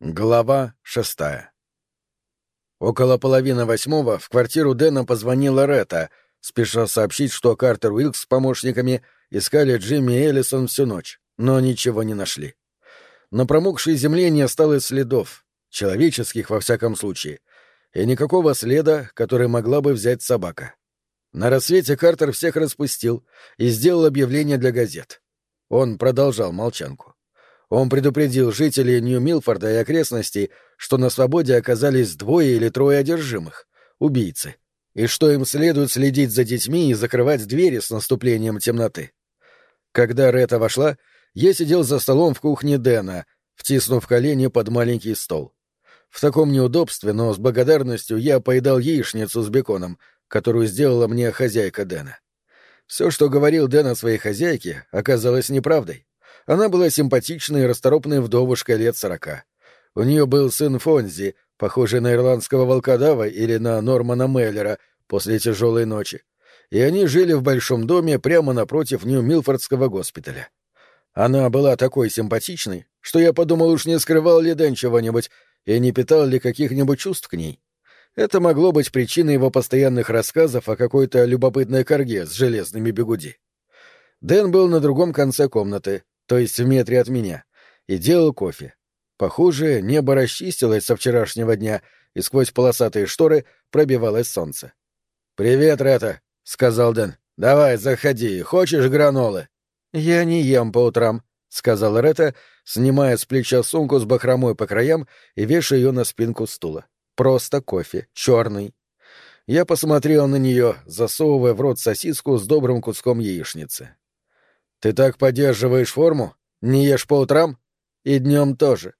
Глава шестая Около половины восьмого в квартиру Дэна позвонила Ретта, спеша сообщить, что Картер Уилкс с помощниками искали Джимми Эллисон всю ночь, но ничего не нашли. На промокшей земле не осталось следов, человеческих во всяком случае, и никакого следа, который могла бы взять собака. На рассвете Картер всех распустил и сделал объявление для газет. Он продолжал молчанку. Он предупредил жителей Нью-Милфорда и окрестностей, что на свободе оказались двое или трое одержимых — убийцы, и что им следует следить за детьми и закрывать двери с наступлением темноты. Когда Рета вошла, я сидел за столом в кухне Дэна, втиснув колени под маленький стол. В таком неудобстве, но с благодарностью я поедал яичницу с беконом, которую сделала мне хозяйка Дэна. Все, что говорил Дэн о своей хозяйке, оказалось неправдой. Она была симпатичной и расторопной вдовушкой лет сорока. У нее был сын Фонзи, похожий на ирландского волкодава или на Нормана Меллера после тяжелой ночи. И они жили в большом доме прямо напротив Нью-Милфордского госпиталя. Она была такой симпатичной, что я подумал, уж не скрывал ли Дэн чего-нибудь и не питал ли каких-нибудь чувств к ней. Это могло быть причиной его постоянных рассказов о какой-то любопытной корге с железными бегуди. Дэн был на другом конце комнаты, то есть в метре от меня, и делал кофе. Похоже, небо расчистилось со вчерашнего дня, и сквозь полосатые шторы пробивалось солнце. «Привет, Рета», — сказал Дэн. «Давай, заходи. Хочешь гранолы?» «Я не ем по утрам», — сказал Рета, снимая с плеча сумку с бахромой по краям и вешая ее на спинку стула. «Просто кофе. Черный». Я посмотрел на нее, засовывая в рот сосиску с добрым куском яичницы. Ты так поддерживаешь форму? Не ешь по утрам? И днем тоже.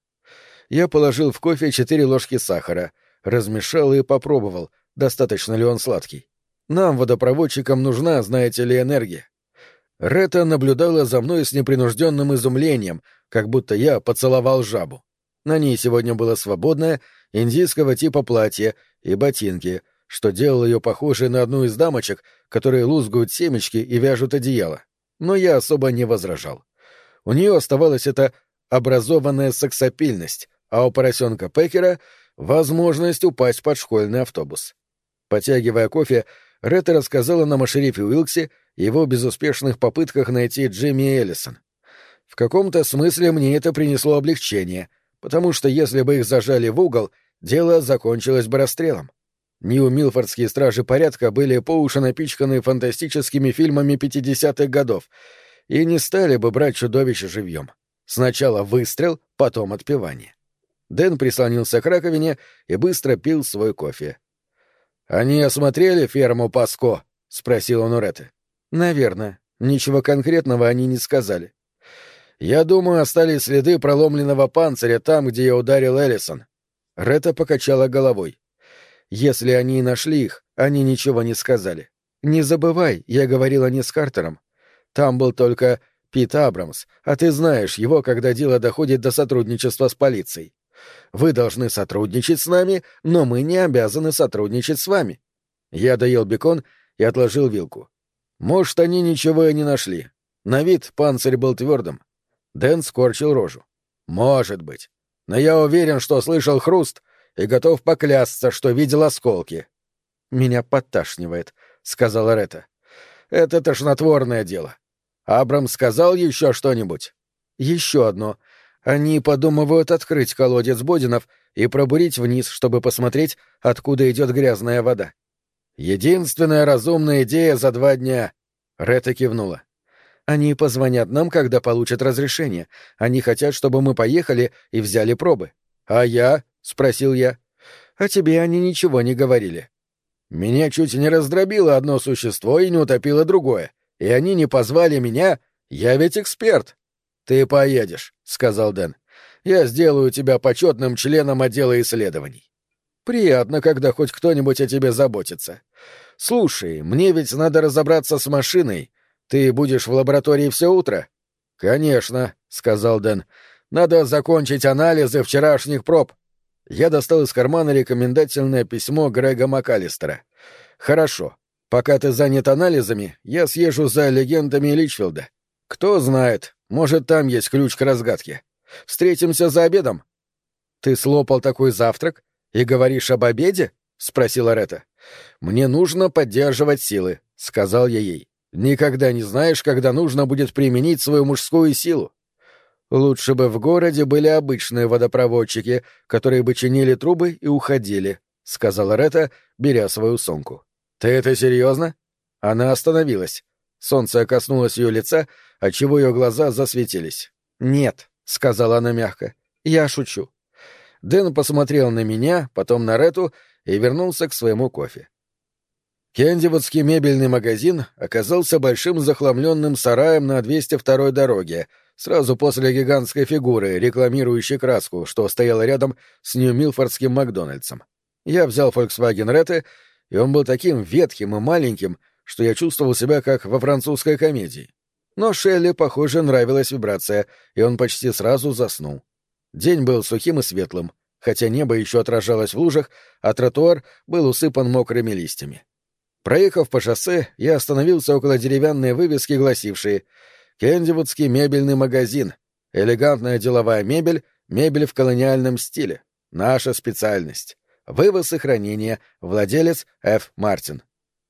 Я положил в кофе четыре ложки сахара, размешал и попробовал, достаточно ли он сладкий. Нам, водопроводчикам, нужна, знаете ли, энергия. Рета наблюдала за мной с непринужденным изумлением, как будто я поцеловал жабу. На ней сегодня было свободное, индийского типа платье и ботинки, что делало ее похожей на одну из дамочек, которые лузгают семечки и вяжут одеяло но я особо не возражал. У нее оставалась эта образованная сексапильность, а у поросенка Пекера — возможность упасть под школьный автобус. Потягивая кофе, Ретта рассказала нам о шерифе Уилксе и его безуспешных попытках найти Джимми Эллисон. В каком-то смысле мне это принесло облегчение, потому что если бы их зажали в угол, дело закончилось бы расстрелом. Нью-Милфордские стражи порядка были по уши напичканы фантастическими фильмами 50-х годов и не стали бы брать чудовище живьем. Сначала выстрел, потом отпевание. Дэн прислонился к раковине и быстро пил свой кофе. «Они осмотрели ферму Паско?» — спросил он у Ретты. «Наверное. Ничего конкретного они не сказали. Я думаю, остались следы проломленного панциря там, где я ударил Эллисон». Ретта покачала головой. Если они и нашли их, они ничего не сказали. Не забывай, я говорила не с Картером. Там был только Пит Абрамс, а ты знаешь его, когда дело доходит до сотрудничества с полицией. Вы должны сотрудничать с нами, но мы не обязаны сотрудничать с вами. Я доел бекон и отложил вилку. Может, они ничего и не нашли. На вид панцирь был твердым. Дэн скорчил рожу. Может быть. Но я уверен, что слышал хруст, и готов поклясться, что видел осколки. «Меня подташнивает», — сказала Рета. «Это тошнотворное дело. Абрам сказал еще что-нибудь?» «Еще одно. Они подумывают открыть колодец Бодинов и пробурить вниз, чтобы посмотреть, откуда идет грязная вода». «Единственная разумная идея за два дня», — Рета кивнула. «Они позвонят нам, когда получат разрешение. Они хотят, чтобы мы поехали и взяли пробы. А я?» — спросил я. «О тебе они ничего не говорили». «Меня чуть не раздробило одно существо и не утопило другое. И они не позвали меня. Я ведь эксперт». «Ты поедешь», — сказал Дэн. «Я сделаю тебя почетным членом отдела исследований». «Приятно, когда хоть кто-нибудь о тебе заботится. Слушай, мне ведь надо разобраться с машиной. Ты будешь в лаборатории все утро?» «Конечно», — сказал Дэн. «Надо закончить анализы вчерашних проб. Я достал из кармана рекомендательное письмо Грега МакАлистера. «Хорошо. Пока ты занят анализами, я съезжу за легендами Личфилда. Кто знает, может, там есть ключ к разгадке. Встретимся за обедом?» Ты слопал такой завтрак и говоришь об обеде? спросила Рета. Мне нужно поддерживать силы, сказал я ей. Никогда не знаешь, когда нужно будет применить свою мужскую силу. Лучше бы в городе были обычные водопроводчики, которые бы чинили трубы и уходили, сказала Рета, беря свою сумку. Ты это серьезно? Она остановилась. Солнце коснулось ее лица, отчего ее глаза засветились. Нет, сказала она мягко. Я шучу. Дэн посмотрел на меня, потом на Рету и вернулся к своему кофе. Кендивудский мебельный магазин оказался большим захламленным сараем на 202-й дороге, сразу после гигантской фигуры, рекламирующей краску, что стояла рядом с Нью-Милфордским Макдональдсом. Я взял Volkswagen Ретте, и он был таким ветхим и маленьким, что я чувствовал себя как во французской комедии. Но Шелли, похоже, нравилась вибрация, и он почти сразу заснул. День был сухим и светлым, хотя небо еще отражалось в лужах, а тротуар был усыпан мокрыми листьями. Проехав по шоссе, я остановился около деревянной вывески, гласившей «Кендивудский мебельный магазин. Элегантная деловая мебель, мебель в колониальном стиле. Наша специальность. Вывоз и хранение. Владелец Ф. Мартин».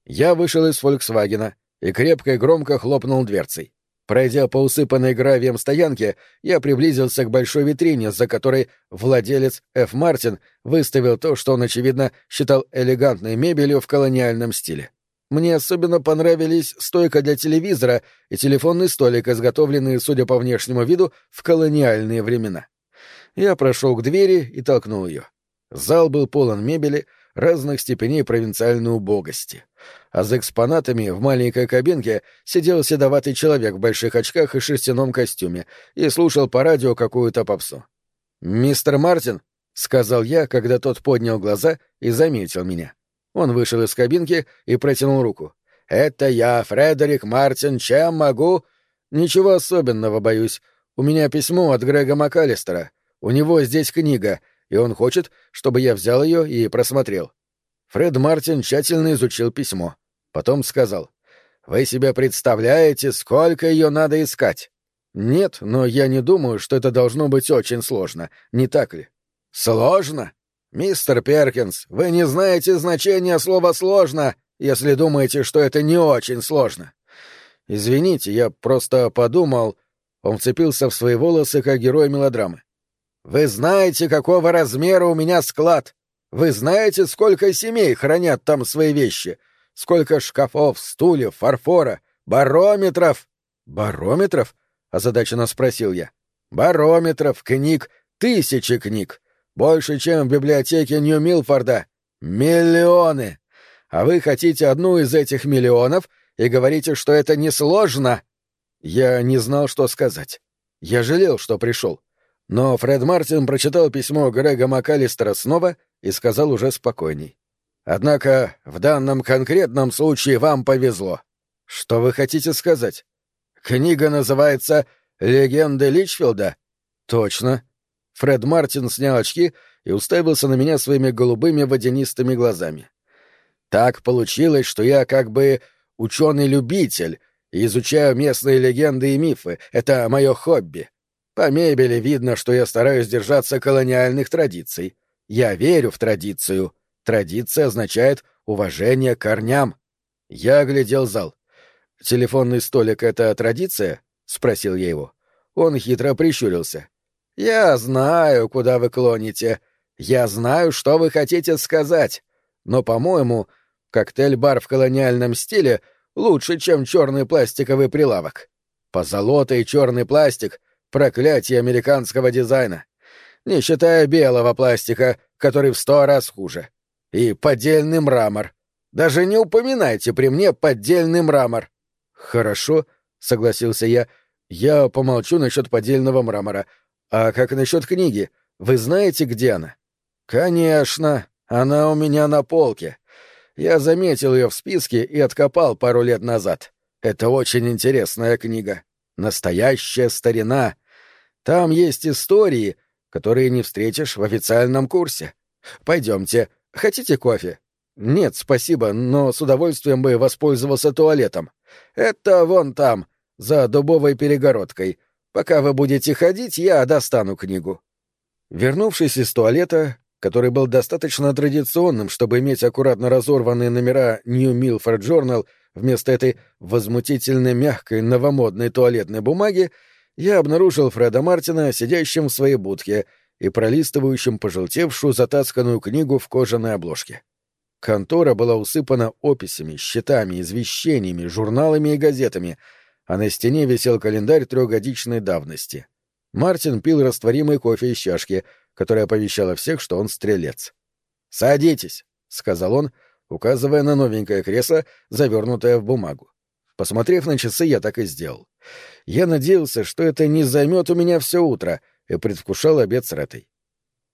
Я вышел из «Фольксвагена» и крепко и громко хлопнул дверцей. Пройдя по усыпанной гравием стоянке, я приблизился к большой витрине, за которой владелец Ф. Мартин выставил то, что он, очевидно, считал элегантной мебелью в колониальном стиле. Мне особенно понравились стойка для телевизора и телефонный столик, изготовленные, судя по внешнему виду, в колониальные времена. Я прошел к двери и толкнул ее. Зал был полон мебели разных степеней провинциальной убогости а за экспонатами в маленькой кабинке сидел седоватый человек в больших очках и шерстяном костюме и слушал по радио какую-то попсу. «Мистер Мартин», — сказал я, когда тот поднял глаза и заметил меня. Он вышел из кабинки и протянул руку. «Это я, Фредерик Мартин, чем могу?» «Ничего особенного, боюсь. У меня письмо от Грега МакАлистера. У него здесь книга, и он хочет, чтобы я взял ее и просмотрел. Фред Мартин тщательно изучил письмо. Потом сказал. «Вы себе представляете, сколько ее надо искать?» «Нет, но я не думаю, что это должно быть очень сложно, не так ли?» «Сложно? Мистер Перкинс, вы не знаете значения слова «сложно», если думаете, что это не очень сложно». «Извините, я просто подумал...» Он вцепился в свои волосы, как герой мелодрамы. «Вы знаете, какого размера у меня склад? Вы знаете, сколько семей хранят там свои вещи? Сколько шкафов, стульев, фарфора, барометров? Барометров? озадаченно спросил я. Барометров, книг, тысячи книг. Больше, чем в библиотеке Нью-Милфорда. Миллионы. А вы хотите одну из этих миллионов и говорите, что это несложно? Я не знал, что сказать. Я жалел, что пришел. Но Фред Мартин прочитал письмо Грега МакАлистера снова и сказал уже спокойней. «Однако в данном конкретном случае вам повезло. Что вы хотите сказать? Книга называется «Легенды Личфилда»?» «Точно». Фред Мартин снял очки и уставился на меня своими голубыми водянистыми глазами. «Так получилось, что я как бы ученый-любитель и изучаю местные легенды и мифы. Это мое хобби. По мебели видно, что я стараюсь держаться колониальных традиций. Я верю в традицию. Традиция означает уважение к корням. Я оглядел зал. «Телефонный столик — это традиция?» — спросил я его. Он хитро прищурился. «Я знаю, куда вы клоните. Я знаю, что вы хотите сказать. Но, по-моему, коктейль-бар в колониальном стиле лучше, чем черный пластиковый прилавок. Позолота и черный пластик Проклятие американского дизайна. Не считая белого пластика, который в сто раз хуже. И поддельный мрамор. Даже не упоминайте при мне поддельный мрамор. Хорошо, согласился я. Я помолчу насчет поддельного мрамора. А как насчет книги? Вы знаете, где она? Конечно, она у меня на полке. Я заметил ее в списке и откопал пару лет назад. Это очень интересная книга. Настоящая старина. Там есть истории, которые не встретишь в официальном курсе. Пойдемте. Хотите кофе? Нет, спасибо, но с удовольствием бы воспользовался туалетом. Это вон там, за дубовой перегородкой. Пока вы будете ходить, я достану книгу. Вернувшись из туалета, который был достаточно традиционным, чтобы иметь аккуратно разорванные номера New Milford Journal вместо этой возмутительно мягкой новомодной туалетной бумаги, я обнаружил Фреда Мартина сидящим в своей будке и пролистывающим пожелтевшую затасканную книгу в кожаной обложке. Контора была усыпана описями, счетами, извещениями, журналами и газетами, а на стене висел календарь трехгодичной давности. Мартин пил растворимый кофе из чашки, которая оповещала всех, что он стрелец. «Садитесь», — сказал он, указывая на новенькое кресло, завернутое в бумагу. Посмотрев на часы, я так и сделал. Я надеялся, что это не займет у меня все утро, и предвкушал обед с Ретой.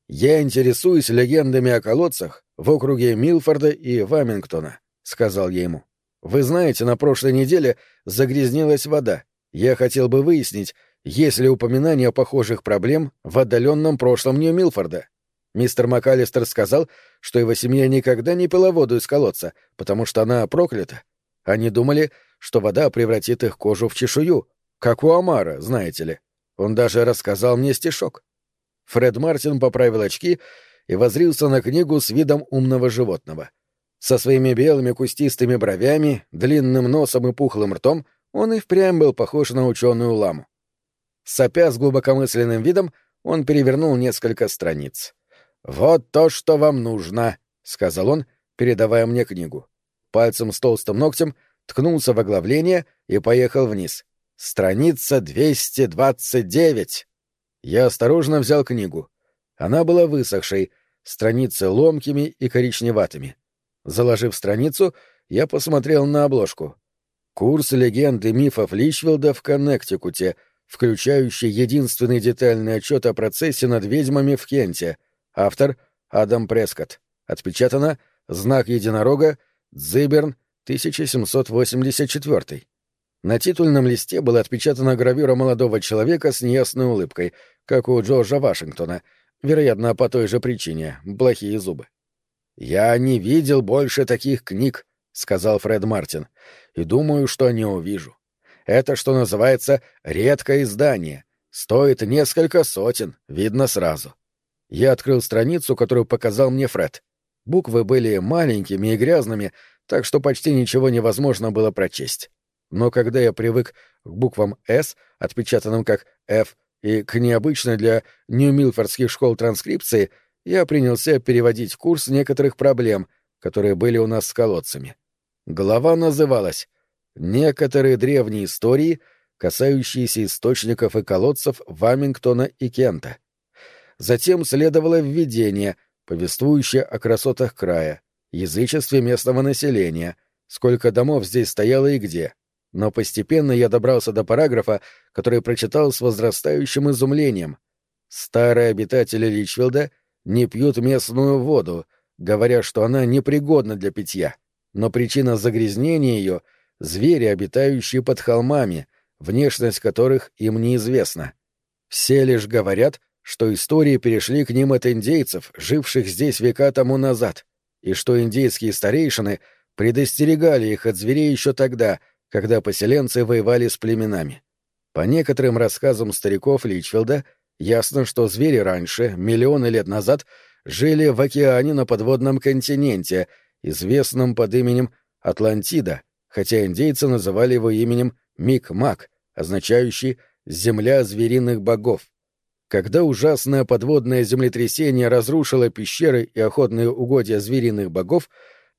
«Я интересуюсь легендами о колодцах в округе Милфорда и Вамингтона», — сказал я ему. «Вы знаете, на прошлой неделе загрязнилась вода. Я хотел бы выяснить, есть ли упоминание похожих проблем в отдаленном прошлом Нью-Милфорда. Мистер МакАлистер сказал, что его семья никогда не пила воду из колодца, потому что она проклята. Они думали, что вода превратит их кожу в чешую, как у Амара, знаете ли. Он даже рассказал мне стишок. Фред Мартин поправил очки и возрился на книгу с видом умного животного. Со своими белыми кустистыми бровями, длинным носом и пухлым ртом он и впрямь был похож на ученую ламу. Сопя с глубокомысленным видом, он перевернул несколько страниц. «Вот то, что вам нужно», — сказал он, передавая мне книгу. Пальцем с толстым ногтем ткнулся в оглавление и поехал вниз. «Страница 229». Я осторожно взял книгу. Она была высохшей, страницы ломкими и коричневатыми. Заложив страницу, я посмотрел на обложку. Курс легенд и мифов Личвилда в Коннектикуте, включающий единственный детальный отчет о процессе над ведьмами в Кенте. Автор — Адам Прескотт. Отпечатано «Знак единорога», Дзиберн, 1784. На титульном листе была отпечатана гравюра молодого человека с неясной улыбкой, как у Джорджа Вашингтона, вероятно, по той же причине — плохие зубы. «Я не видел больше таких книг», — сказал Фред Мартин, — «и думаю, что не увижу. Это, что называется, редкое издание. Стоит несколько сотен, видно сразу». Я открыл страницу, которую показал мне Фред. Буквы были маленькими и грязными, так что почти ничего невозможно было прочесть но когда я привык к буквам «С», отпечатанным как «Ф», и к необычной для нью-милфордских школ транскрипции, я принялся переводить курс некоторых проблем, которые были у нас с колодцами. Глава называлась «Некоторые древние истории, касающиеся источников и колодцев Вамингтона и Кента». Затем следовало введение, повествующее о красотах края, язычестве местного населения, сколько домов здесь стояло и где — но постепенно я добрался до параграфа, который прочитал с возрастающим изумлением. Старые обитатели Личвилда не пьют местную воду, говоря, что она непригодна для питья. Но причина загрязнения ее — звери, обитающие под холмами, внешность которых им неизвестна. Все лишь говорят, что истории перешли к ним от индейцев, живших здесь века тому назад, и что индейские старейшины предостерегали их от зверей еще тогда — когда поселенцы воевали с племенами. По некоторым рассказам стариков Личфилда ясно, что звери раньше, миллионы лет назад, жили в океане на подводном континенте, известном под именем Атлантида, хотя индейцы называли его именем Мик-Мак, означающий «земля звериных богов». Когда ужасное подводное землетрясение разрушило пещеры и охотные угодья звериных богов,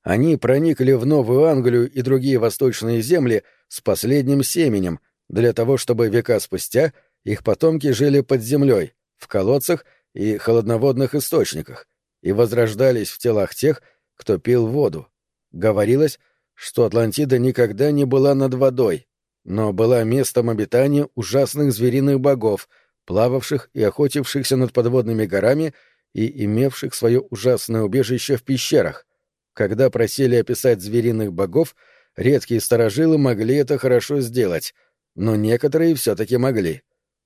они проникли в Новую Англию и другие восточные земли с последним семенем, для того, чтобы века спустя их потомки жили под землей, в колодцах и холодноводных источниках, и возрождались в телах тех, кто пил воду. Говорилось, что Атлантида никогда не была над водой, но была местом обитания ужасных звериных богов, плававших и охотившихся над подводными горами и имевших свое ужасное убежище в пещерах — когда просили описать звериных богов, редкие старожилы могли это хорошо сделать, но некоторые все-таки могли.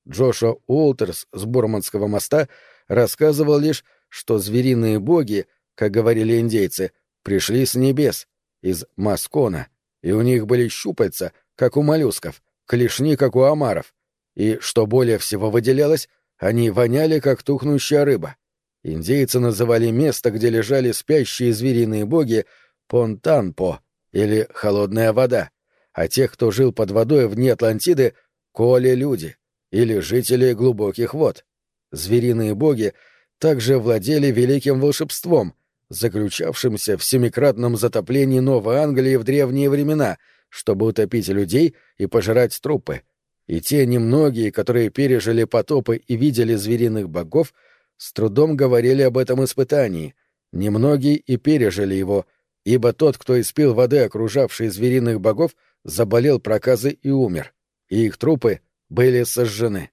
Джошуа Уолтерс с Бурманского моста рассказывал лишь, что звериные боги, как говорили индейцы, пришли с небес, из Маскона, и у них были щупальца, как у моллюсков, клешни, как у омаров, и, что более всего выделялось, Они воняли, как тухнущая рыба. Индейцы называли место, где лежали спящие звериные боги, Понтанпо или «холодная вода», а тех, кто жил под водой вне Атлантиды, — Коли-люди или жители глубоких вод. Звериные боги также владели великим волшебством, заключавшимся в семикратном затоплении Новой Англии в древние времена, чтобы утопить людей и пожирать трупы. И те немногие, которые пережили потопы и видели звериных богов, с трудом говорили об этом испытании. Немногие и пережили его, ибо тот, кто испил воды, окружавшей звериных богов, заболел проказой и умер, и их трупы были сожжены.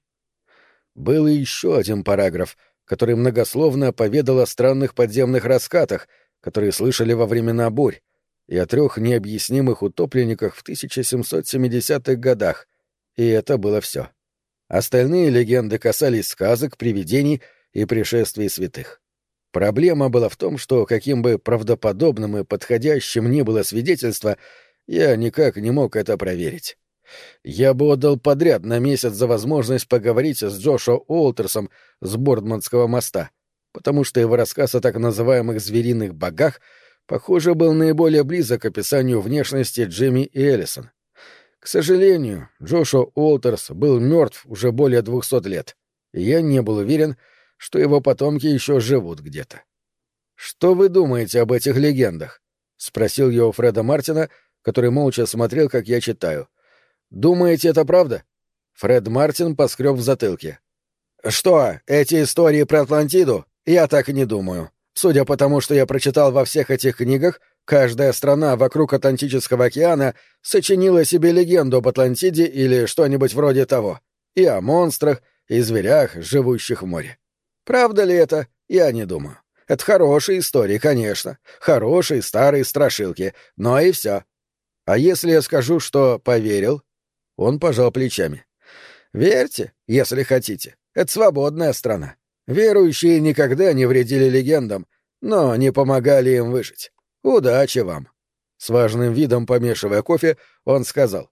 Был и еще один параграф, который многословно поведал о странных подземных раскатах, которые слышали во времена бурь, и о трех необъяснимых утопленниках в 1770-х годах, и это было все. Остальные легенды касались сказок, привидений и пришествий святых. Проблема была в том, что каким бы правдоподобным и подходящим ни было свидетельство, я никак не мог это проверить. Я бы отдал подряд на месяц за возможность поговорить с Джошуа Уолтерсом с Бордманского моста, потому что его рассказ о так называемых звериных богах, похоже, был наиболее близок к описанию внешности Джимми и Эллисон. К сожалению, Джошуа Уолтерс был мертв уже более двухсот лет, и я не был уверен, что его потомки еще живут где-то. «Что вы думаете об этих легендах?» — спросил я у Фреда Мартина, который молча смотрел, как я читаю — Думаете, это правда? Фред Мартин поскреб в затылке. Что, эти истории про Атлантиду? Я так и не думаю. Судя по тому, что я прочитал во всех этих книгах, каждая страна вокруг Атлантического океана сочинила себе легенду об Атлантиде или что-нибудь вроде того. И о монстрах, и зверях, живущих в море. Правда ли это? Я не думаю. Это хорошие истории, конечно. Хорошие старые страшилки. Но и все. А если я скажу, что поверил, он пожал плечами. «Верьте, если хотите. Это свободная страна. Верующие никогда не вредили легендам, но не помогали им выжить. Удачи вам!» С важным видом помешивая кофе, он сказал.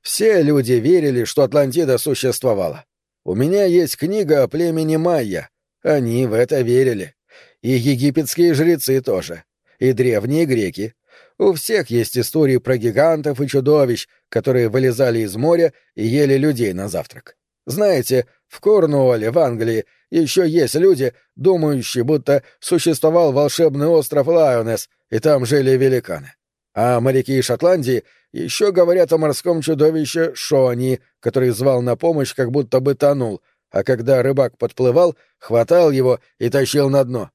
«Все люди верили, что Атлантида существовала. У меня есть книга о племени Майя. Они в это верили. И египетские жрецы тоже. И древние греки. У всех есть истории про гигантов и чудовищ, которые вылезали из моря и ели людей на завтрак. Знаете, в Корнуолле, в Англии, еще есть люди, думающие, будто существовал волшебный остров Лайонес, и там жили великаны. А моряки Шотландии еще говорят о морском чудовище Шони, который звал на помощь, как будто бы тонул, а когда рыбак подплывал, хватал его и тащил на дно.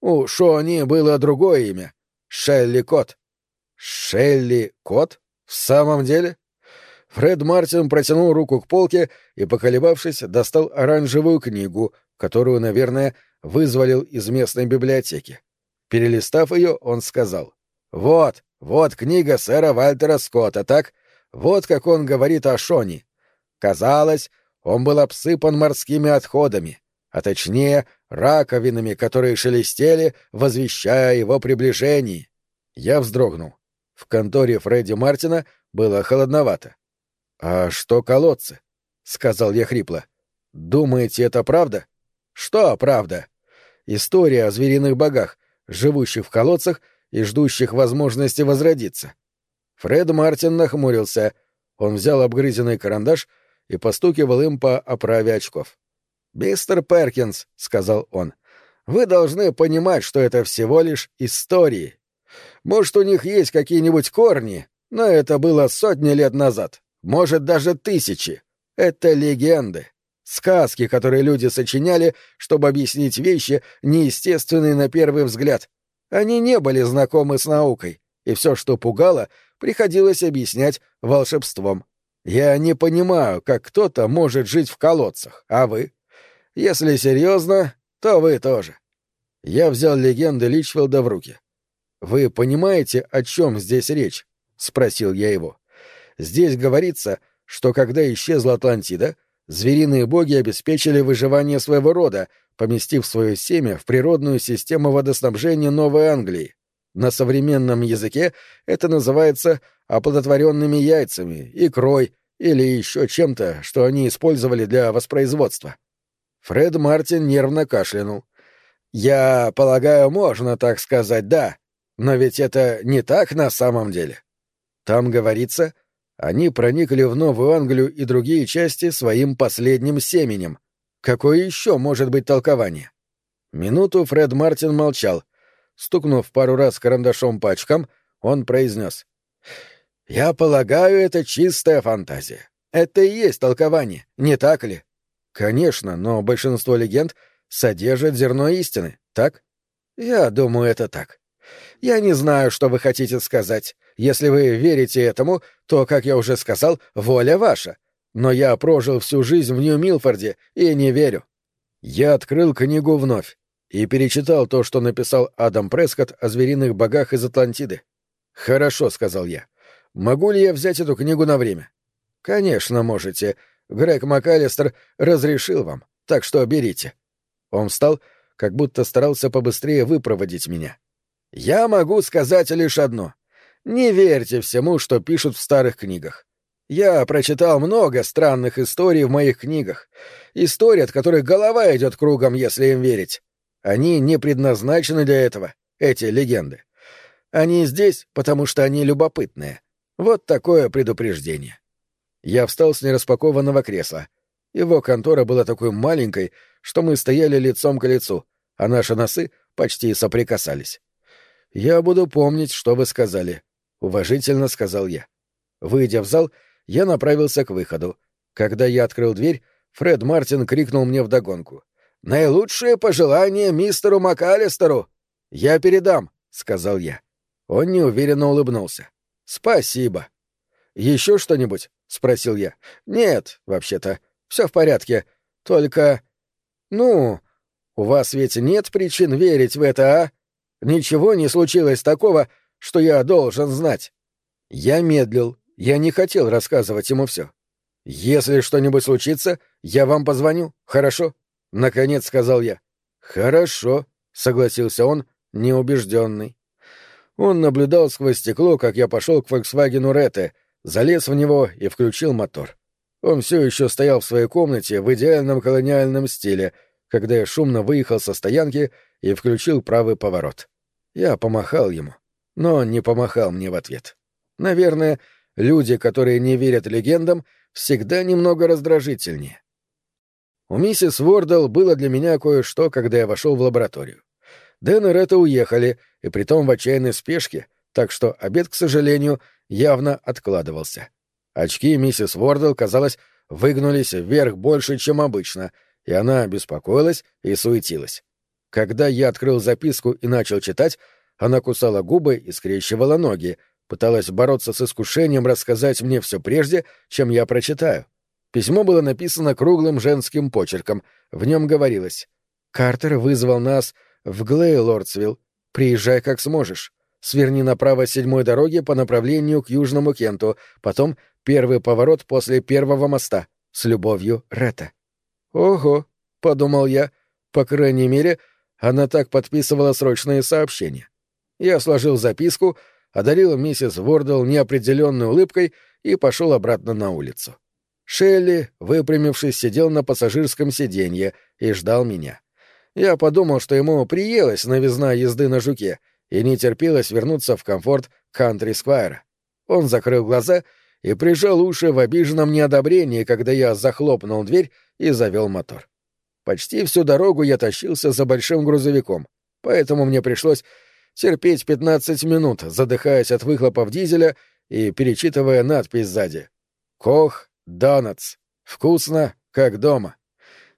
У Шони было другое имя — Шелли Кот. Шелли Кот? В самом деле? Фред Мартин протянул руку к полке и, поколебавшись, достал оранжевую книгу, которую, наверное, вызволил из местной библиотеки. Перелистав ее, он сказал. «Вот, вот книга сэра Вальтера Скотта, так? Вот как он говорит о Шоне. Казалось, он был обсыпан морскими отходами, а точнее, раковинами, которые шелестели, возвещая его приближение. Я вздрогнул. В конторе Фредди Мартина было холодновато. «А что колодцы?» — сказал я хрипло. «Думаете, это правда?» «Что правда?» «История о звериных богах, живущих в колодцах и ждущих возможности возродиться». Фред Мартин нахмурился. Он взял обгрызенный карандаш и постукивал им по оправе очков. «Мистер Перкинс», — сказал он, — «вы должны понимать, что это всего лишь истории. Может, у них есть какие-нибудь корни, но это было сотни лет назад, может, даже тысячи. Это легенды. Сказки, которые люди сочиняли, чтобы объяснить вещи, неестественные на первый взгляд. Они не были знакомы с наукой, и все, что пугало, приходилось объяснять волшебством. Я не понимаю, как кто-то может жить в колодцах, а вы? Если серьезно, то вы тоже. Я взял легенды Личфилда в руки. «Вы понимаете, о чем здесь речь?» — спросил я его. «Здесь говорится, что когда исчезла Атлантида, звериные боги обеспечили выживание своего рода, поместив свое семя в природную систему водоснабжения Новой Англии. На современном языке это называется оплодотворенными яйцами, икрой или еще чем-то, что они использовали для воспроизводства. Фред Мартин нервно кашлянул. «Я полагаю, можно так сказать, да. Но ведь это не так на самом деле. Там говорится, они проникли в Новую Англию и другие части своим последним семенем. Какое еще может быть толкование? Минуту Фред Мартин молчал. Стукнув пару раз карандашом по очкам, он произнес. «Я полагаю, это чистая фантазия. Это и есть толкование, не так ли?» «Конечно, но большинство легенд содержат зерно истины, так?» «Я думаю, это так. Я не знаю, что вы хотите сказать. Если вы верите этому, то, как я уже сказал, воля ваша. Но я прожил всю жизнь в Нью-Милфорде и не верю. Я открыл книгу вновь и перечитал то, что написал Адам Прескотт о звериных богах из Атлантиды. «Хорошо», — сказал я. «Могу ли я взять эту книгу на время?» «Конечно, можете. Грег МакАлистер разрешил вам, так что берите». Он встал, как будто старался побыстрее выпроводить меня. «Я могу сказать лишь одно. Не верьте всему, что пишут в старых книгах. Я прочитал много странных историй в моих книгах. Историй, от которых голова идет кругом, если им верить. Они не предназначены для этого, эти легенды. Они здесь, потому что они любопытные. Вот такое предупреждение. Я встал с нераспакованного кресла. Его контора была такой маленькой, что мы стояли лицом к лицу, а наши носы почти соприкасались. «Я буду помнить, что вы сказали», уважительно сказал я. Выйдя в зал, я направился к выходу. Когда я открыл дверь, Фред Мартин крикнул мне вдогонку. «Наилучшие пожелания мистеру МакАлистеру!» «Я передам», — сказал я. Он неуверенно улыбнулся. «Спасибо». «Еще что-нибудь?» — спросил я. «Нет, вообще-то. Все в порядке. Только... Ну, у вас ведь нет причин верить в это, а? Ничего не случилось такого, что я должен знать. Я медлил, я не хотел рассказывать ему все. Если что-нибудь случится, я вам позвоню, хорошо? Наконец сказал я. Хорошо, согласился он, неубежденный. Он наблюдал сквозь стекло, как я пошел к Volkswagen Ретте, залез в него и включил мотор. Он все еще стоял в своей комнате в идеальном колониальном стиле, когда я шумно выехал со стоянки и включил правый поворот. Я помахал ему но он не помахал мне в ответ. Наверное, люди, которые не верят легендам, всегда немного раздражительнее. У миссис Вордл было для меня кое-что, когда я вошел в лабораторию. Дэн и Ретта уехали, и притом в отчаянной спешке, так что обед, к сожалению, явно откладывался. Очки миссис Вордл, казалось, выгнулись вверх больше, чем обычно, и она беспокоилась и суетилась. Когда я открыл записку и начал читать, она кусала губы и скрещивала ноги, пыталась бороться с искушением рассказать мне все прежде, чем я прочитаю. Письмо было написано круглым женским почерком. В нем говорилось «Картер вызвал нас в Глейлордсвилл. Приезжай как сможешь. Сверни направо седьмой дороги по направлению к Южному Кенту, потом первый поворот после первого моста. С любовью, Рета». «Ого», — подумал я, — по крайней мере, она так подписывала срочные сообщения. Я сложил записку, одарил миссис Вордл неопределенной улыбкой и пошел обратно на улицу. Шелли, выпрямившись, сидел на пассажирском сиденье и ждал меня. Я подумал, что ему приелась новизна езды на жуке и не терпелось вернуться в комфорт кантри-сквайра. Он закрыл глаза и прижал уши в обиженном неодобрении, когда я захлопнул дверь и завел мотор. Почти всю дорогу я тащился за большим грузовиком, поэтому мне пришлось терпеть 15 минут, задыхаясь от выхлопов дизеля и перечитывая надпись сзади. «Кох Донатс. Вкусно, как дома».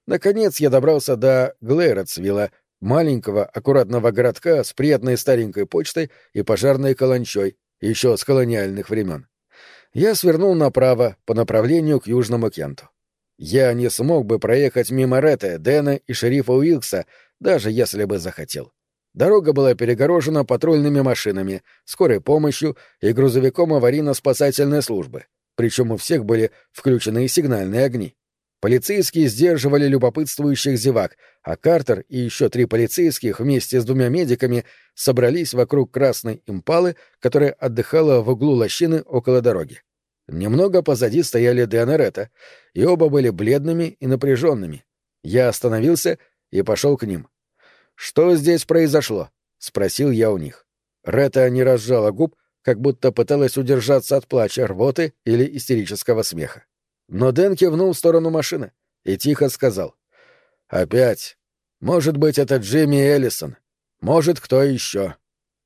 Наконец я добрался до Глейротсвилла, маленького, аккуратного городка с приятной старенькой почтой и пожарной каланчой, еще с колониальных времен. Я свернул направо, по направлению к Южному Кенту. Я не смог бы проехать мимо Ретта, Дэна и шерифа Уилкса, даже если бы захотел. Дорога была перегорожена патрульными машинами, скорой помощью и грузовиком аварийно-спасательной службы. Причем у всех были включены сигнальные огни. Полицейские сдерживали любопытствующих зевак, а Картер и еще три полицейских вместе с двумя медиками собрались вокруг красной импалы, которая отдыхала в углу лощины около дороги. Немного позади стояли Ретта, и оба были бледными и напряженными. Я остановился и пошел к ним. «Что здесь произошло?» — спросил я у них. Рета не разжала губ, как будто пыталась удержаться от плача, рвоты или истерического смеха. Но Дэн кивнул в сторону машины и тихо сказал. «Опять. Может быть, это Джимми Эллисон. Может, кто еще.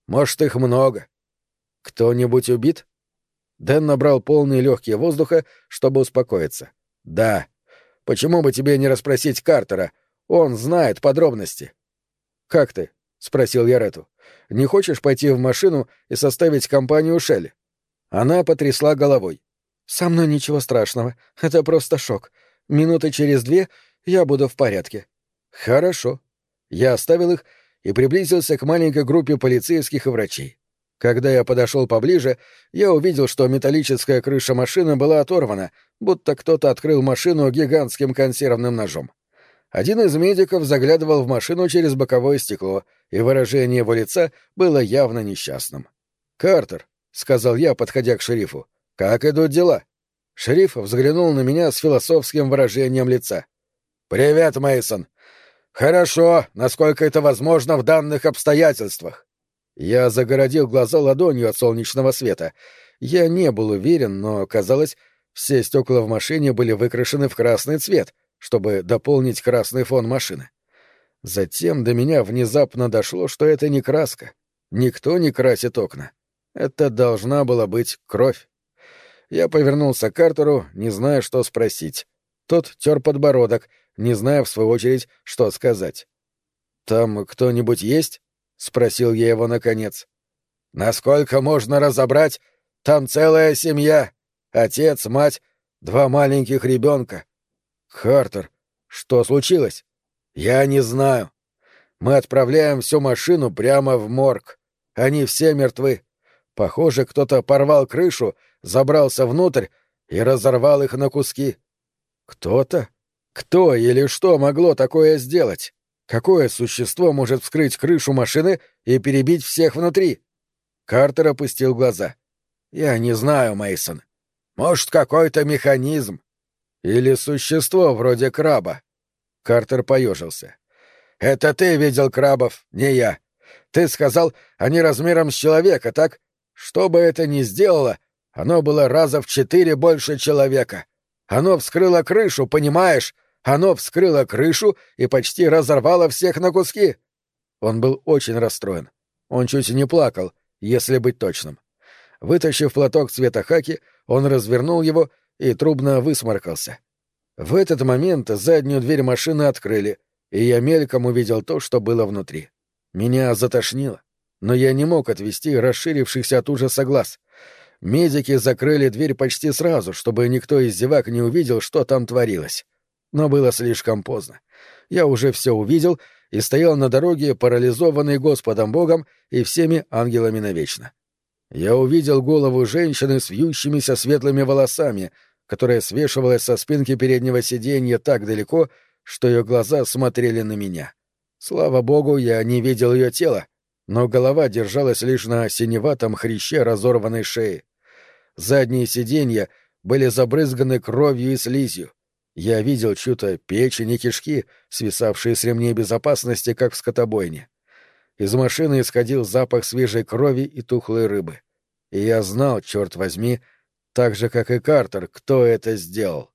Может, их много. Кто-нибудь убит?» Дэн набрал полные легкие воздуха, чтобы успокоиться. «Да. Почему бы тебе не расспросить Картера? Он знает подробности». «Как ты?» — спросил я Рету. «Не хочешь пойти в машину и составить компанию Шелли?» Она потрясла головой. «Со мной ничего страшного. Это просто шок. Минуты через две я буду в порядке». «Хорошо». Я оставил их и приблизился к маленькой группе полицейских и врачей. Когда я подошел поближе, я увидел, что металлическая крыша машины была оторвана, будто кто-то открыл машину гигантским консервным ножом. Один из медиков заглядывал в машину через боковое стекло, и выражение его лица было явно несчастным. «Картер», — сказал я, подходя к шерифу, — «как идут дела?» Шериф взглянул на меня с философским выражением лица. «Привет, Мейсон. Хорошо, насколько это возможно в данных обстоятельствах. Я загородил глаза ладонью от солнечного света. Я не был уверен, но, казалось, все стекла в машине были выкрашены в красный цвет, чтобы дополнить красный фон машины. Затем до меня внезапно дошло, что это не краска. Никто не красит окна. Это должна была быть кровь. Я повернулся к Картеру, не зная, что спросить. Тот тер подбородок, не зная, в свою очередь, что сказать. «Там кто-нибудь есть?» — спросил я его наконец. «Насколько можно разобрать, там целая семья. Отец, мать, два маленьких ребенка. Хартер, что случилось? Я не знаю. Мы отправляем всю машину прямо в морг. Они все мертвы. Похоже, кто-то порвал крышу, забрался внутрь и разорвал их на куски. Кто-то? Кто или что могло такое сделать? Какое существо может вскрыть крышу машины и перебить всех внутри? Картер опустил глаза. Я не знаю, Мейсон. Может, какой-то механизм. Или существо вроде краба. Картер поежился. Это ты видел крабов, не я. Ты сказал, они размером с человека, так? Что бы это ни сделало, оно было раза в четыре больше человека. Оно вскрыло крышу, понимаешь? Оно вскрыло крышу и почти разорвало всех на куски. Он был очень расстроен. Он чуть не плакал, если быть точным. Вытащив платок цвета хаки, он развернул его и трубно высморкался. В этот момент заднюю дверь машины открыли, и я мельком увидел то, что было внутри. Меня затошнило, но я не мог отвести расширившихся от ужаса глаз. Медики закрыли дверь почти сразу, чтобы никто из зевак не увидел, что там творилось. Но было слишком поздно. Я уже все увидел и стоял на дороге, парализованный Господом Богом и всеми ангелами навечно. Я увидел голову женщины с вьющимися светлыми волосами, которая свешивалась со спинки переднего сиденья так далеко, что ее глаза смотрели на меня. Слава богу, я не видел ее тела, но голова держалась лишь на синеватом хряще разорванной шеи. Задние сиденья были забрызганы кровью и слизью. Я видел чью-то печень и кишки, свисавшие с ремней безопасности, как в скотобойне. Из машины исходил запах свежей крови и тухлой рыбы. И я знал, черт возьми, так же, как и Картер, кто это сделал.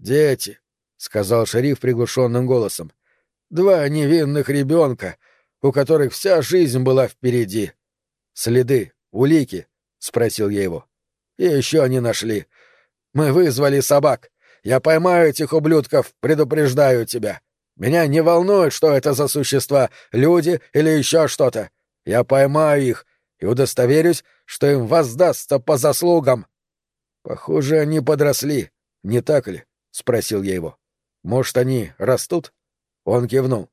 «Дети», — сказал шериф приглушенным голосом, — «два невинных ребенка, у которых вся жизнь была впереди. Следы, улики», — спросил я его. «И еще они нашли. Мы вызвали собак. Я поймаю этих ублюдков, предупреждаю тебя. Меня не волнует, что это за существа, люди или еще что-то. Я поймаю их и удостоверюсь, что им воздастся по заслугам. Похоже, они подросли, не так ли? спросил я его. Может, они растут? Он кивнул.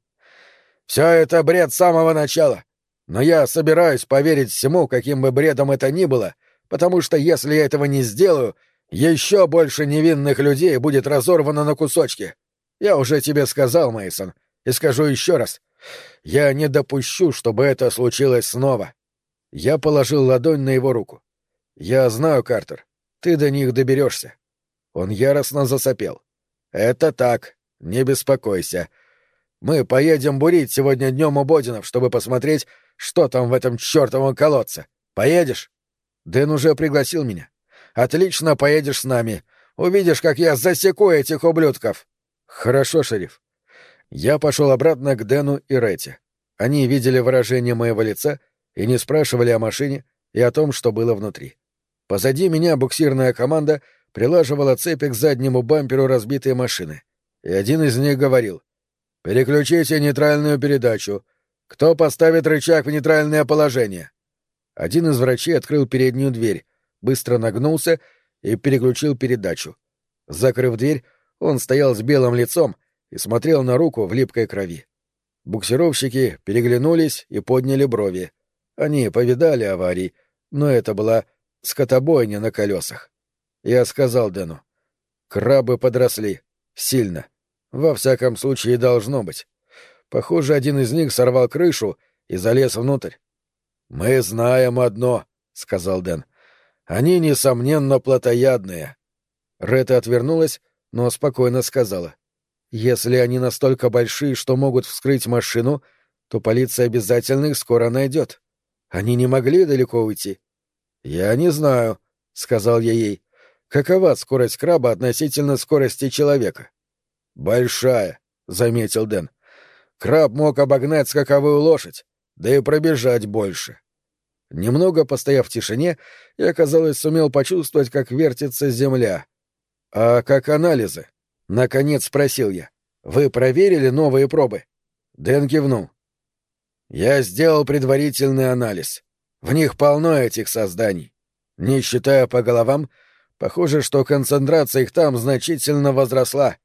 Все это бред с самого начала. Но я собираюсь поверить всему, каким бы бредом это ни было, потому что если я этого не сделаю, еще больше невинных людей будет разорвано на кусочки. Я уже тебе сказал, Мейсон, и скажу еще раз. Я не допущу, чтобы это случилось снова. Я положил ладонь на его руку. Я знаю, Картер, ты до них доберешься. Он яростно засопел. Это так. Не беспокойся. Мы поедем бурить сегодня днем у Бодинов, чтобы посмотреть, что там в этом чертовом колодце. Поедешь? Дэн уже пригласил меня. Отлично, поедешь с нами. Увидишь, как я засеку этих ублюдков. Хорошо, шериф. Я пошел обратно к Дэну и Ретте. Они видели выражение моего лица и не спрашивали о машине и о том, что было внутри. Позади меня буксирная команда прилаживала цепи к заднему бамперу разбитой машины, и один из них говорил «Переключите нейтральную передачу. Кто поставит рычаг в нейтральное положение?» Один из врачей открыл переднюю дверь, быстро нагнулся и переключил передачу. Закрыв дверь, он стоял с белым лицом и смотрел на руку в липкой крови. Буксировщики переглянулись и подняли брови. Они повидали аварий, но это была скотобойня на колесах. Я сказал Дэну. Крабы подросли. Сильно. Во всяком случае, должно быть. Похоже, один из них сорвал крышу и залез внутрь. «Мы знаем одно», — сказал Дэн. «Они, несомненно, плотоядные». Ретта отвернулась, но спокойно сказала. «Если они настолько большие, что могут вскрыть машину, то полиция обязательно их скоро найдет. Они не могли далеко уйти». «Я не знаю», — сказал я ей. «Какова скорость краба относительно скорости человека?» «Большая», — заметил Дэн. «Краб мог обогнать скаковую лошадь, да и пробежать больше». Немного постояв в тишине, я, казалось, сумел почувствовать, как вертится земля. «А как анализы?» — наконец спросил я. «Вы проверили новые пробы?» Дэн кивнул. «Я сделал предварительный анализ. В них полно этих созданий. Не считая по головам, похоже, что концентрация их там значительно возросла.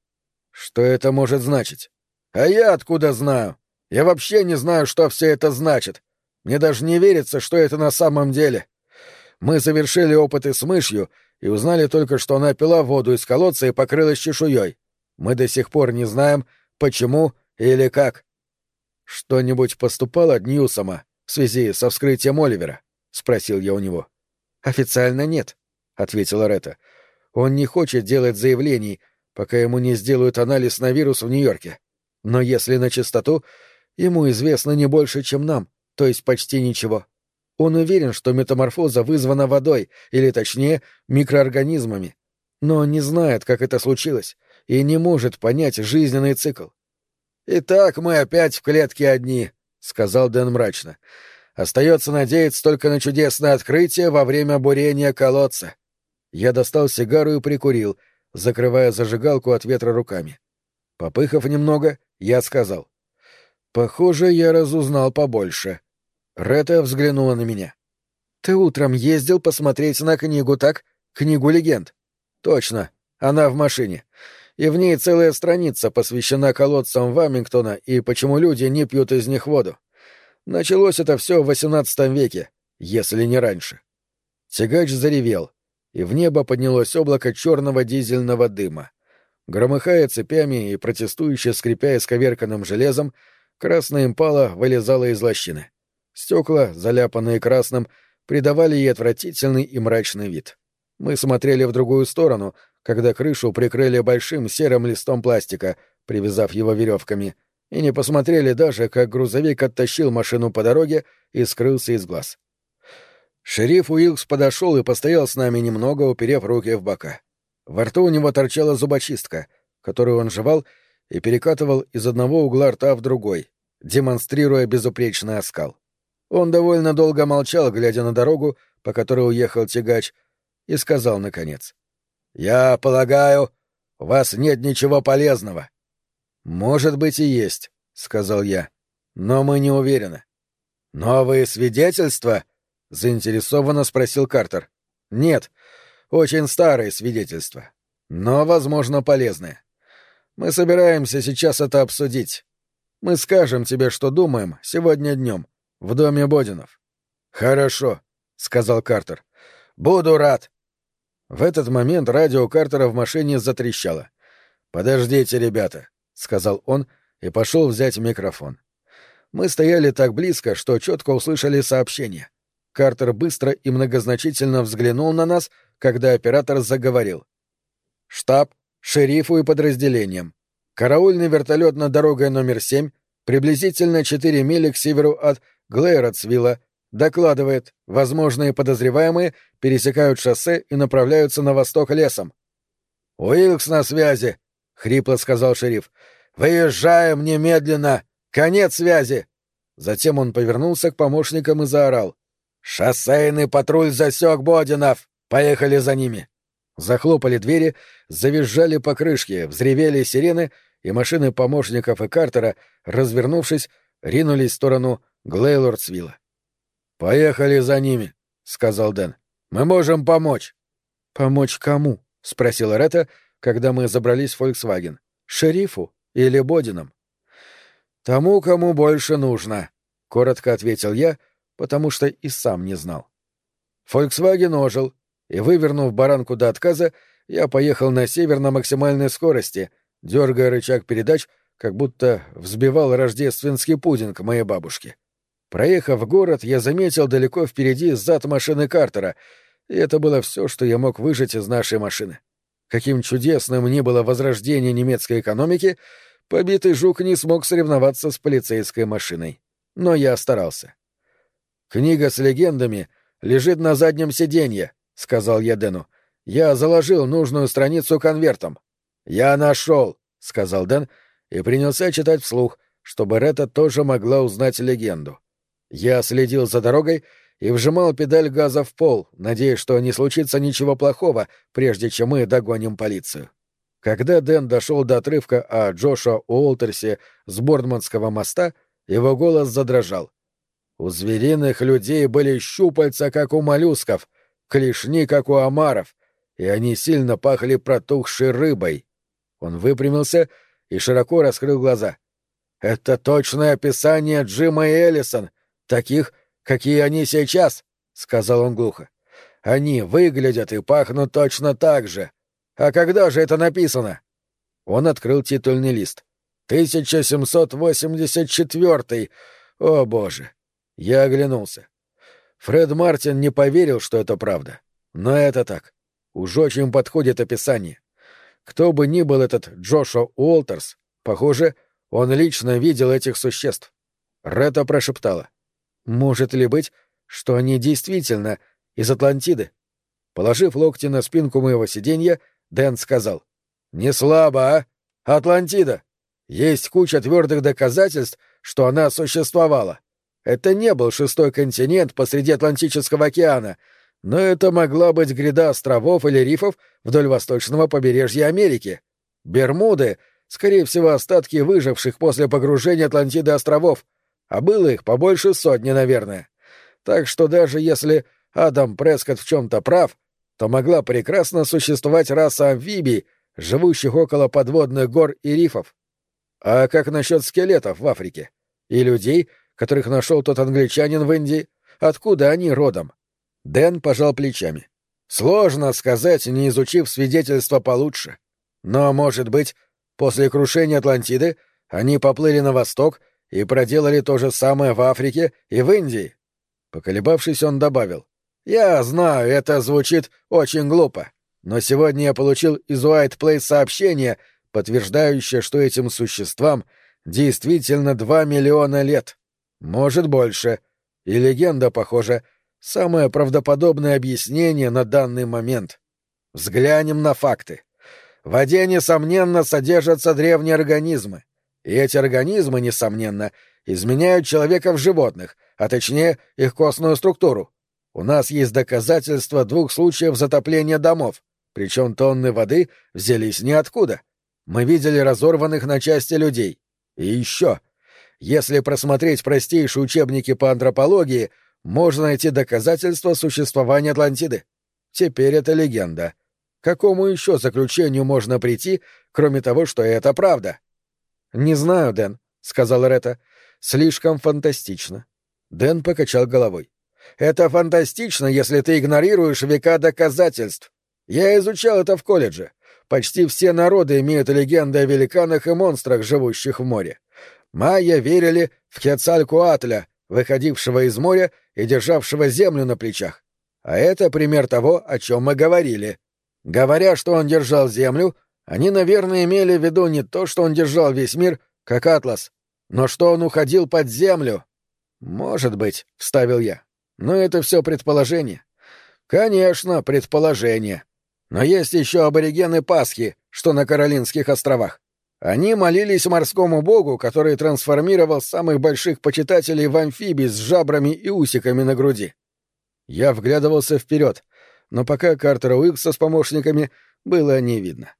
Что это может значить? А я откуда знаю? Я вообще не знаю, что все это значит. Мне даже не верится, что это на самом деле. Мы завершили опыты с мышью и узнали только, что она пила воду из колодца и покрылась чешуей. Мы до сих пор не знаем, почему или как. Что-нибудь поступало от Ньюсома в связи со вскрытием Оливера? — спросил я у него. — Официально нет, — ответила Ретта. — Он не хочет делать заявлений, пока ему не сделают анализ на вирус в Нью-Йорке. Но если на чистоту, ему известно не больше, чем нам, то есть почти ничего. Он уверен, что метаморфоза вызвана водой, или точнее, микроорганизмами. Но не знает, как это случилось, и не может понять жизненный цикл. «Итак, мы опять в клетке одни», — сказал Дэн мрачно. «Остается надеяться только на чудесное открытие во время бурения колодца». Я достал сигару и прикурил — закрывая зажигалку от ветра руками. Попыхав немного, я сказал. «Похоже, я разузнал побольше». Рета взглянула на меня. «Ты утром ездил посмотреть на книгу, так? Книгу легенд?» «Точно. Она в машине. И в ней целая страница посвящена колодцам Вамингтона и почему люди не пьют из них воду. Началось это все в XVIII веке, если не раньше». Тягач заревел и в небо поднялось облако черного дизельного дыма. Громыхая цепями и протестующе скрипя исковерканным железом, красная импала вылезала из лощины. Стекла, заляпанные красным, придавали ей отвратительный и мрачный вид. Мы смотрели в другую сторону, когда крышу прикрыли большим серым листом пластика, привязав его веревками, и не посмотрели даже, как грузовик оттащил машину по дороге и скрылся из глаз. Шериф Уилкс подошел и постоял с нами немного, уперев руки в бока. Во рту у него торчала зубочистка, которую он жевал и перекатывал из одного угла рта в другой, демонстрируя безупречный оскал. Он довольно долго молчал, глядя на дорогу, по которой уехал тягач, и сказал наконец. «Я полагаю, у вас нет ничего полезного». «Может быть и есть», — сказал я, — «но мы не уверены». «Новые свидетельства?» — заинтересованно спросил Картер. «Нет, очень старые свидетельства, но, возможно, полезные. Мы собираемся сейчас это обсудить. Мы скажем тебе, что думаем, сегодня днем, в доме Бодинов». «Хорошо», — сказал Картер. «Буду рад». В этот момент радио Картера в машине затрещало. «Подождите, ребята», — сказал он и пошел взять микрофон. Мы стояли так близко, что четко услышали сообщение. Картер быстро и многозначительно взглянул на нас, когда оператор заговорил. «Штаб, шерифу и подразделениям. Караульный вертолет над дорогой номер 7, приблизительно 4 мили к северу от Глейротсвилла, докладывает, возможные подозреваемые пересекают шоссе и направляются на восток лесом. «Уилкс на связи», — хрипло сказал шериф. «Выезжаем немедленно! Конец связи!» Затем он повернулся к помощникам и заорал. «Шоссейный патруль засек Бодинов! Поехали за ними!» Захлопали двери, завизжали покрышки, взревели сирены, и машины помощников и Картера, развернувшись, ринулись в сторону Глейлордсвилла. «Поехали за ними», — сказал Дэн. «Мы можем помочь». «Помочь кому?» — спросила Ретта, когда мы забрались в «Фольксваген». «Шерифу или Бодинам?» «Тому, кому больше нужно», — коротко ответил я, потому что и сам не знал. «Фольксваген» ожил, и, вывернув баранку до отказа, я поехал на север на максимальной скорости, дергая рычаг передач, как будто взбивал рождественский пудинг моей бабушки. Проехав город, я заметил далеко впереди зад машины Картера, и это было все, что я мог выжать из нашей машины. Каким чудесным ни было возрождение немецкой экономики, побитый жук не смог соревноваться с полицейской машиной. Но я старался. Книга с легендами лежит на заднем сиденье, — сказал я Дэну. «Я заложил нужную страницу конвертом». «Я нашел», — сказал Дэн и принялся читать вслух, чтобы Ретта тоже могла узнать легенду. Я следил за дорогой и вжимал педаль газа в пол, надеясь, что не случится ничего плохого, прежде чем мы догоним полицию. Когда Дэн дошел до отрывка о Джоша Уолтерсе с Бордманского моста, его голос задрожал. У звериных людей были щупальца, как у моллюсков, клешни, как у омаров, и они сильно пахли протухшей рыбой. Он выпрямился и широко раскрыл глаза. «Это точное описание Джима Эллисон, таких, какие они сейчас», — сказал он глухо. «Они выглядят и пахнут точно так же. А когда же это написано?» Он открыл титульный лист. «1784. О, боже!» Я оглянулся. Фред Мартин не поверил, что это правда. Но это так. Уж очень подходит описание. Кто бы ни был этот Джошуа Уолтерс, похоже, он лично видел этих существ. Ретта прошептала. «Может ли быть, что они действительно из Атлантиды?» Положив локти на спинку моего сиденья, Дэн сказал. «Не слабо, а? Атлантида! Есть куча твердых доказательств, что она существовала. Это не был шестой континент посреди Атлантического океана, но это могла быть гряда островов или рифов вдоль восточного побережья Америки. Бермуды — скорее всего, остатки выживших после погружения Атлантиды островов, а было их побольше сотни, наверное. Так что даже если Адам Прескотт в чем-то прав, то могла прекрасно существовать раса амфибий, живущих около подводных гор и рифов. А как насчет скелетов в Африке? И людей — которых нашел тот англичанин в Индии? Откуда они родом? Дэн пожал плечами. Сложно сказать, не изучив свидетельства получше. Но, может быть, после крушения Атлантиды они поплыли на восток и проделали то же самое в Африке и в Индии. Поколебавшись, он добавил. «Я знаю, это звучит очень глупо, но сегодня я получил из Уайт Плейс сообщение, подтверждающее, что этим существам действительно два миллиона лет. Может, больше. И легенда, похоже, самое правдоподобное объяснение на данный момент. Взглянем на факты. В воде, несомненно, содержатся древние организмы. И эти организмы, несомненно, изменяют человека в животных, а точнее их костную структуру. У нас есть доказательства двух случаев затопления домов, причем тонны воды взялись ниоткуда. Мы видели разорванных на части людей. И еще — если просмотреть простейшие учебники по антропологии, можно найти доказательства существования Атлантиды. Теперь это легенда. К какому еще заключению можно прийти, кроме того, что это правда? Не знаю, Дэн, сказал Ретта. Слишком фантастично. Дэн покачал головой. Это фантастично, если ты игнорируешь века доказательств. Я изучал это в колледже. Почти все народы имеют легенды о великанах и монстрах, живущих в море. Майя верили в Кецалькуатля, выходившего из моря и державшего землю на плечах. А это пример того, о чем мы говорили. Говоря, что он держал землю, Они, наверное, имели в виду не то, что он держал весь мир, как Атлас, но что он уходил под землю. Может быть, — вставил я. Но это все предположение. Конечно, предположение. Но есть еще аборигены Пасхи, что на Каролинских островах. Они молились морскому богу, который трансформировал самых больших почитателей в амфибий с жабрами и усиками на груди. Я вглядывался вперед, но пока Картера Уикса с помощниками было не видно.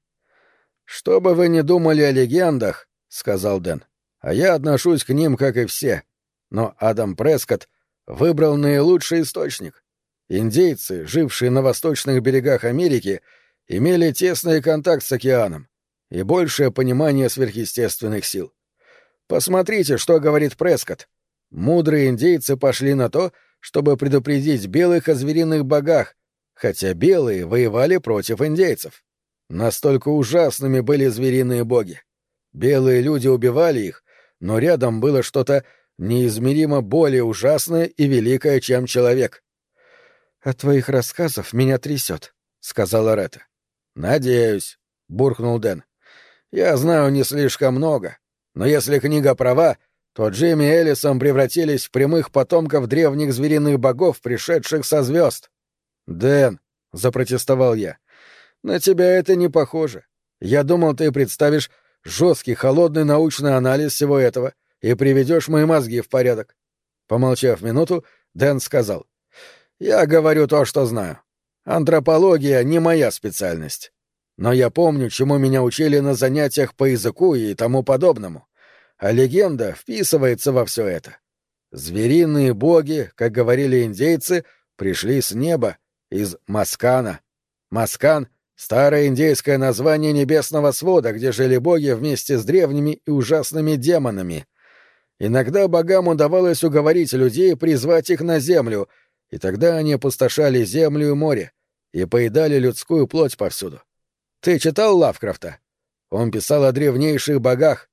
«Что бы вы ни думали о легендах», — сказал Дэн, — «а я отношусь к ним, как и все. Но Адам Прескотт выбрал наилучший источник. Индейцы, жившие на восточных берегах Америки, имели тесный контакт с океаном и большее понимание сверхъестественных сил. Посмотрите, что говорит Прескотт. Мудрые индейцы пошли на то, чтобы предупредить белых о звериных богах, хотя белые воевали против индейцев. Настолько ужасными были звериные боги. Белые люди убивали их, но рядом было что-то неизмеримо более ужасное и великое, чем человек. «От твоих рассказов меня трясет», — сказала Ретта. «Надеюсь», — буркнул Дэн. «Я знаю не слишком много, но если книга права, то Джимми и Эллисон превратились в прямых потомков древних звериных богов, пришедших со звезд». «Дэн», — запротестовал я, на тебя это не похоже. Я думал, ты представишь жесткий, холодный научный анализ всего этого и приведешь мои мозги в порядок. Помолчав минуту, Дэн сказал. Я говорю то, что знаю. Антропология не моя специальность. Но я помню, чему меня учили на занятиях по языку и тому подобному. А легенда вписывается во все это. Звериные боги, как говорили индейцы, пришли с неба, из Маскана. Маскан Старое индейское название небесного свода, где жили боги вместе с древними и ужасными демонами. Иногда богам удавалось уговорить людей призвать их на землю, и тогда они опустошали землю и море и поедали людскую плоть повсюду. Ты читал Лавкрафта? Он писал о древнейших богах,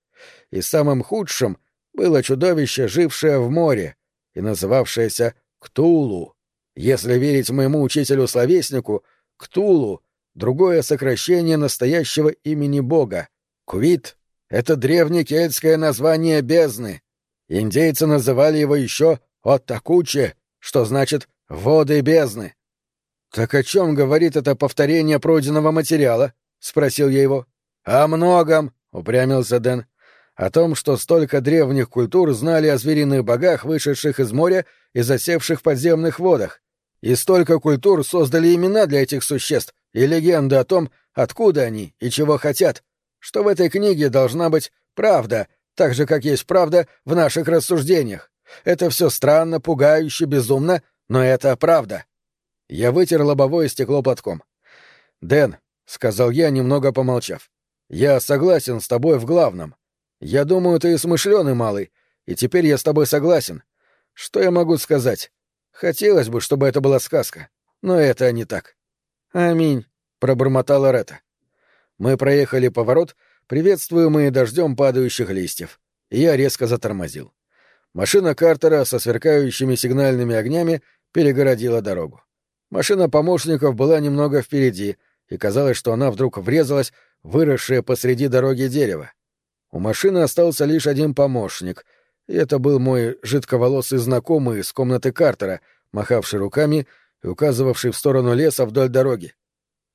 и самым худшим было чудовище, жившее в море и называвшееся Ктулу. Если верить моему учителю-словеснику, Ктулу — другое сокращение настоящего имени бога. Квит — это древнекельтское название бездны. Индейцы называли его еще Оттакуче, что значит «воды бездны». «Так о чем говорит это повторение пройденного материала?» — спросил я его. «О многом», — упрямился Дэн. «О том, что столько древних культур знали о звериных богах, вышедших из моря и засевших в подземных водах. И столько культур создали имена для этих существ, и легенды о том, откуда они и чего хотят, что в этой книге должна быть правда, так же, как есть правда в наших рассуждениях. Это все странно, пугающе, безумно, но это правда. Я вытер лобовое стекло платком. «Дэн», — сказал я, немного помолчав, — «я согласен с тобой в главном. Я думаю, ты смышленый малый, и теперь я с тобой согласен. Что я могу сказать? Хотелось бы, чтобы это была сказка, но это не так. «Аминь», — пробормотала Рета. Мы проехали поворот, приветствуемые дождем падающих листьев, я резко затормозил. Машина Картера со сверкающими сигнальными огнями перегородила дорогу. Машина помощников была немного впереди, и казалось, что она вдруг врезалась выросшее посреди дороги дерево. У машины остался лишь один помощник, и это был мой жидковолосый знакомый из комнаты Картера, махавший руками и указывавший в сторону леса вдоль дороги.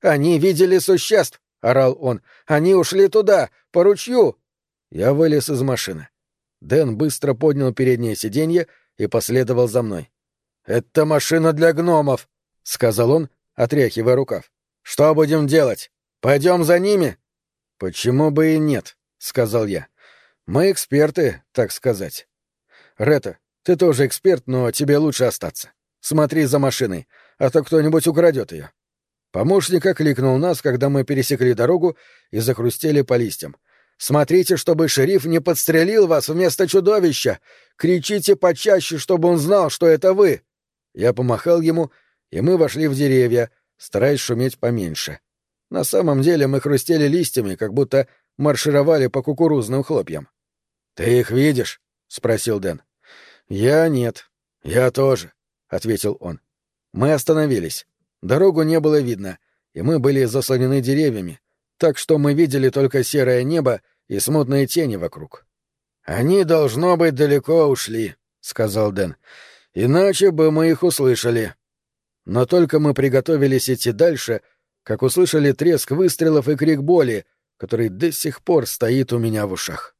«Они видели существ!» — орал он. «Они ушли туда, по ручью!» Я вылез из машины. Дэн быстро поднял переднее сиденье и последовал за мной. «Это машина для гномов», — сказал он, отряхивая рукав. «Что будем делать? Пойдем за ними?» «Почему бы и нет?» — сказал я. «Мы эксперты, так сказать». «Рета, ты тоже эксперт, но тебе лучше остаться. Смотри за машиной, а то кто-нибудь украдет ее. Помощник окликнул нас, когда мы пересекли дорогу и захрустели по листьям. «Смотрите, чтобы шериф не подстрелил вас вместо чудовища! Кричите почаще, чтобы он знал, что это вы!» Я помахал ему, и мы вошли в деревья, стараясь шуметь поменьше. На самом деле мы хрустели листьями, как будто маршировали по кукурузным хлопьям. «Ты их видишь?» — спросил Дэн. «Я нет. Я тоже. — ответил он. Мы остановились. Дорогу не было видно, и мы были заслонены деревьями, так что мы видели только серое небо и смутные тени вокруг. «Они, должно быть, далеко ушли», — сказал Дэн. «Иначе бы мы их услышали». Но только мы приготовились идти дальше, как услышали треск выстрелов и крик боли, который до сих пор стоит у меня в ушах.